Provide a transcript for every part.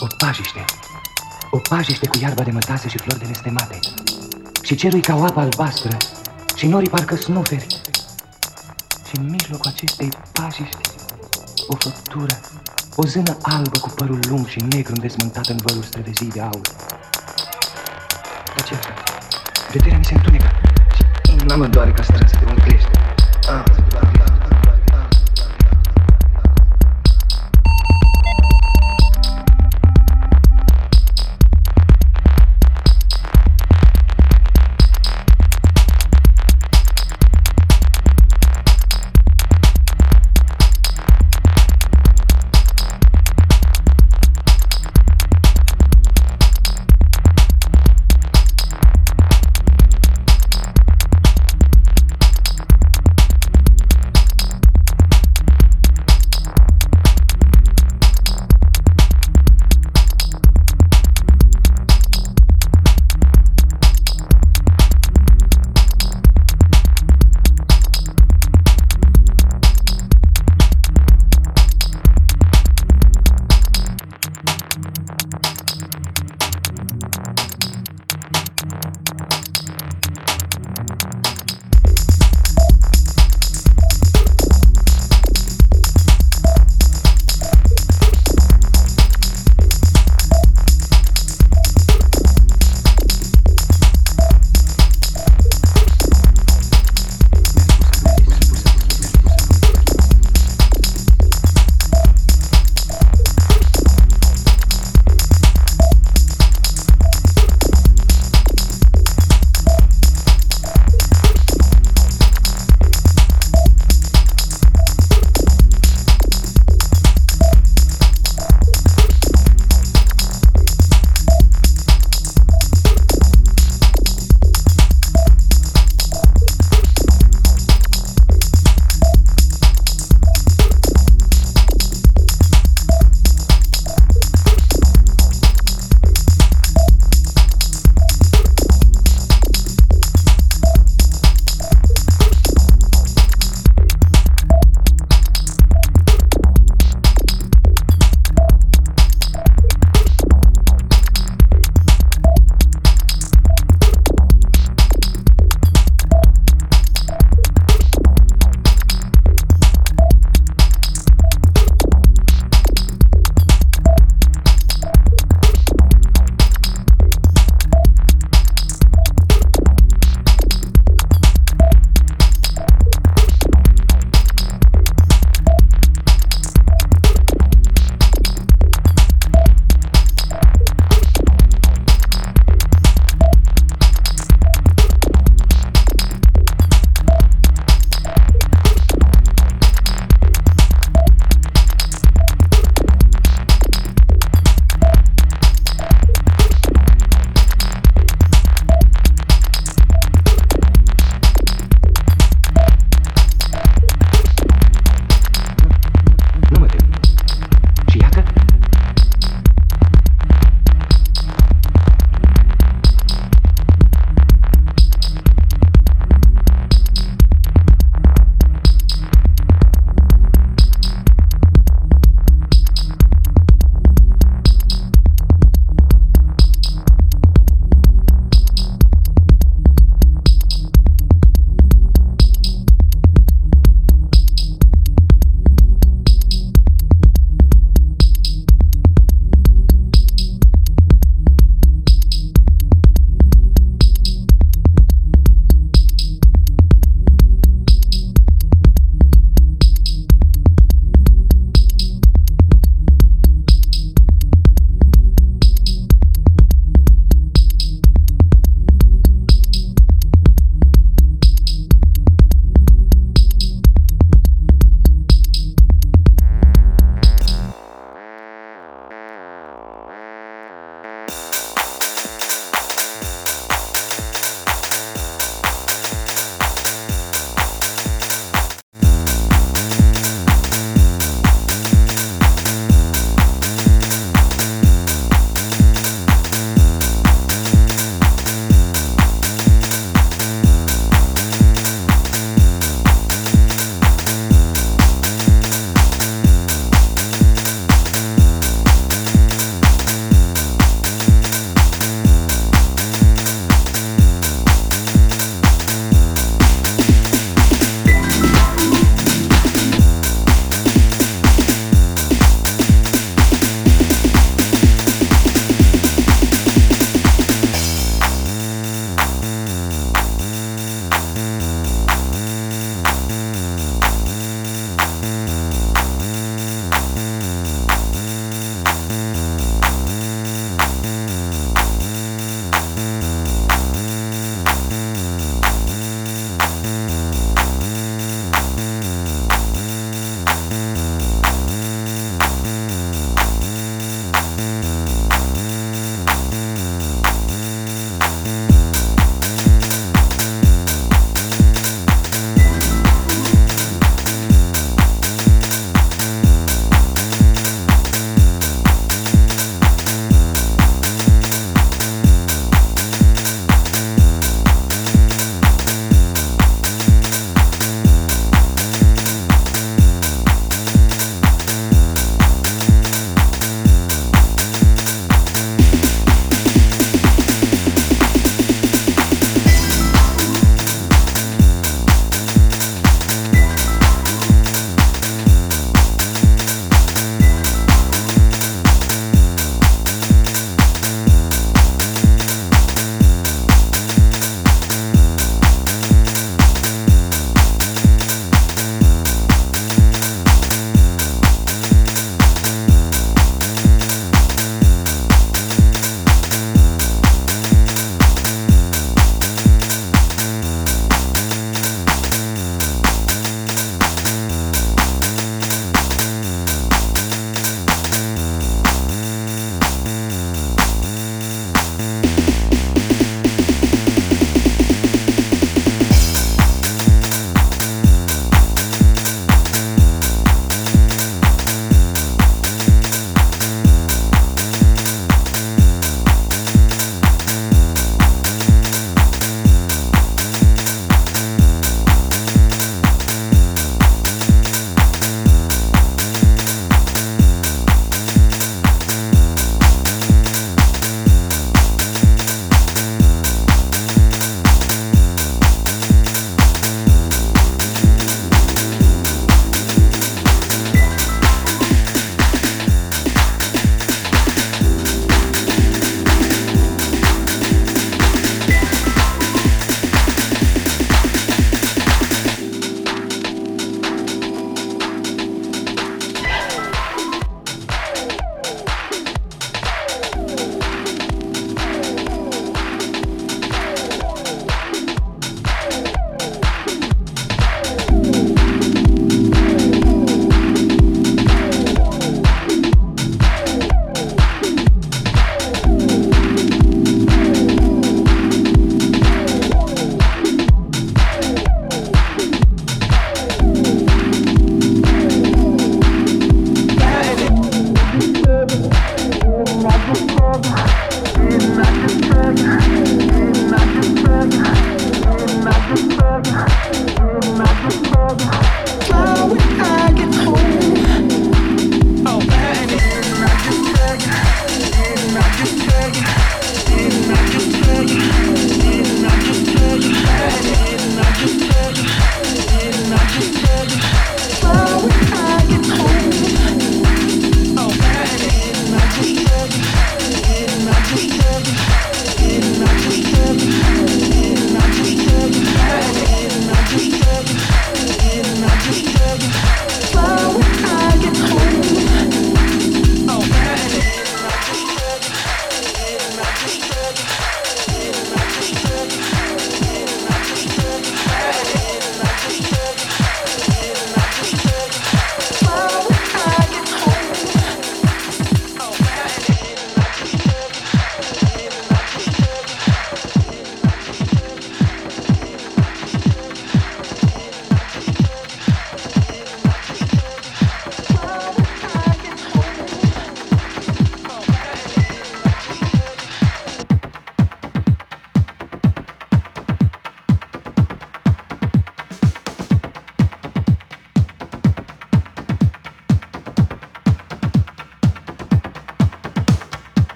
O pajiște, o pajiște cu iarba de mătase și flori de nestemate. Și cerul ca o apă albastră și norii parcă snuferi. Și în mijlocul acestei pajiște, o făptură, o zână albă cu părul lung și negru îndesmântat în văluri străvezii de aur. Taceți, Vederea mi se întunecă și inima mă doare ca strânsă de un crește. Ah,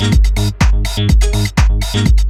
Thank you.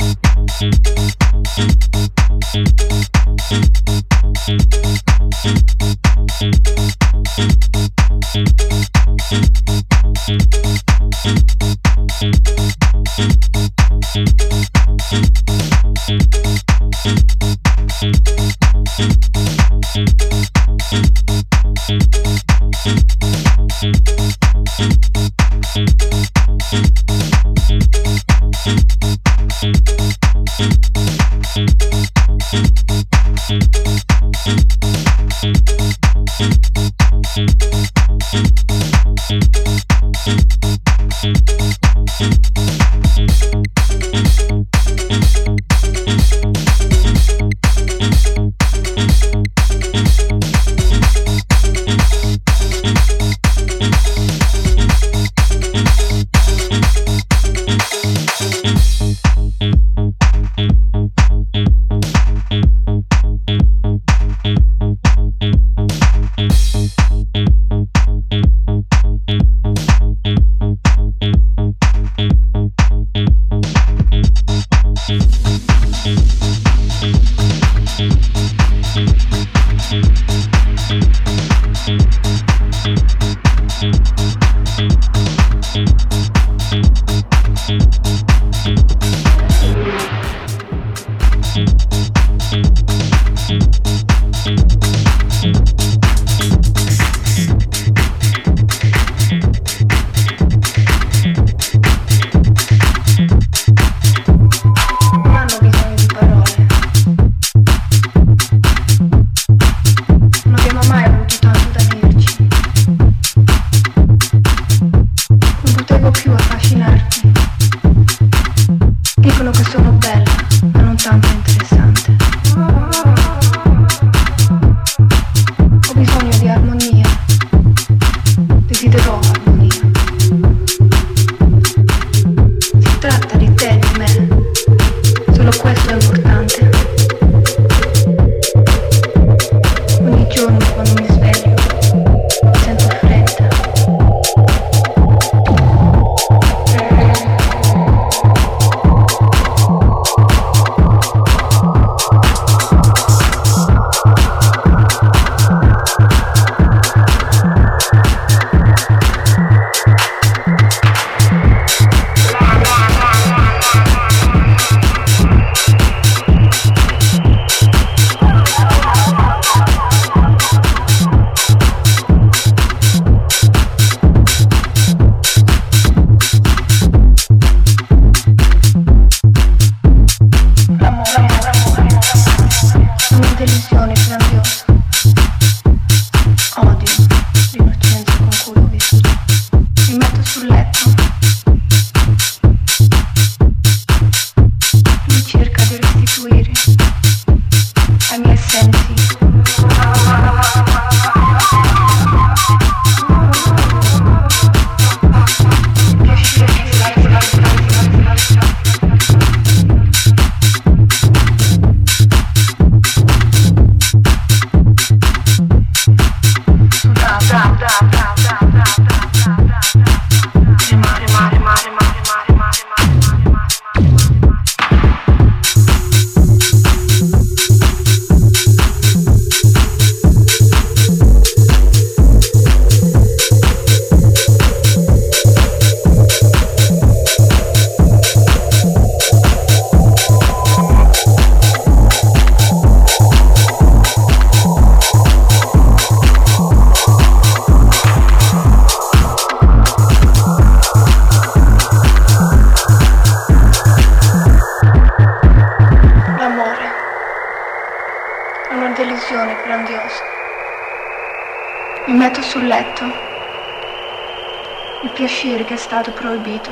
Stato proibito.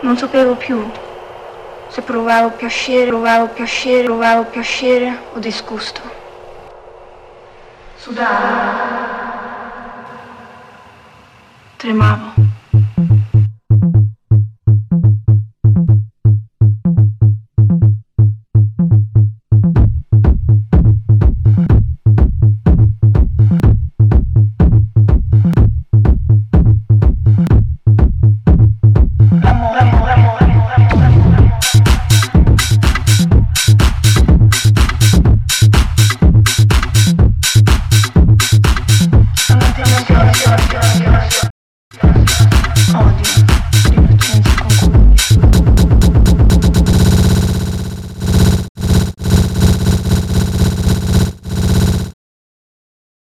Non sapevo più se provavo piacere, provavo piacere, provavo piacere o disgusto. Sudavo. Tremavo.